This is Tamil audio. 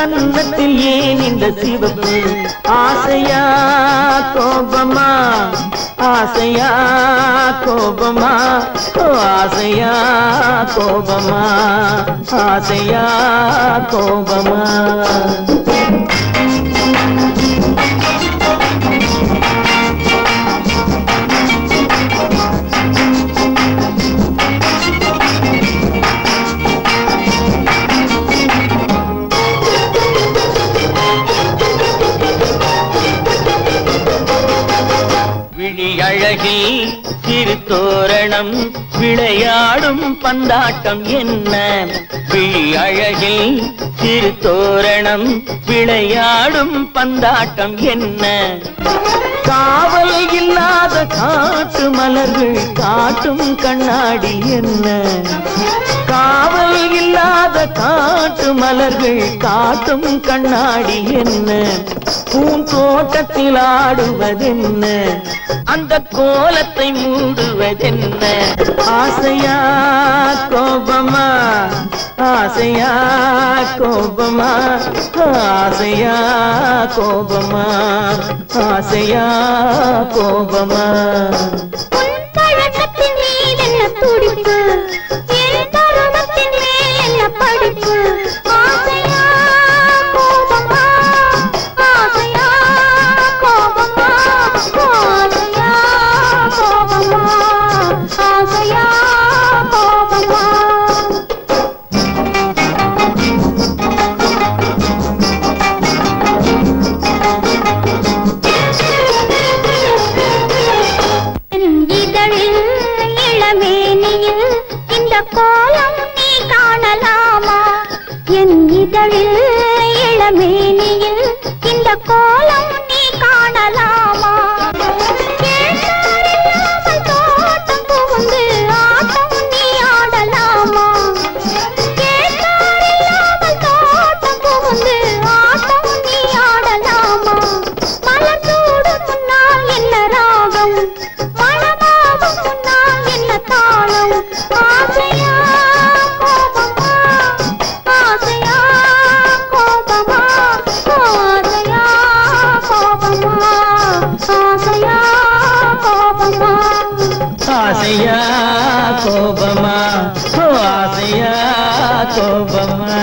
இரு கன்னத்தில் ஏன் இந்த சிவப்பு ஆசையா கோபமா ஆசையா கோபமா ஓ, ஆசையா கோபமா திருத்தோரணம் விளையாடும் பந்தாட்டம் என்ன? விழி அழகில் திருத்தோரணம் விளையாடும் பந்தாட்டம் என்ன? காவல் இல்லாத காட்டு மலர்கள் காட்டும் கண்ணாடி என்ன? காவல் இல்லாத காட்டு மலர்கள் காட்டும் கண்ணாடி என்ன? பூந்தோட்டத்தில் ஆடுவதென்ன? அந்த கோலத்தை மூ மூடுவதென்ன ஆசையா கோபமா? ஆசையா கோபமா? ஆசையா கோபமா? ஆசையா கோபமா? துடிப்பு? கோலம் நீ காணலாமா? என் இதழில் இளமேனியில் இந்த கோலம் நீ காணலாமா? ஆசையா கோபமா ஓ ஆசையா கோபமா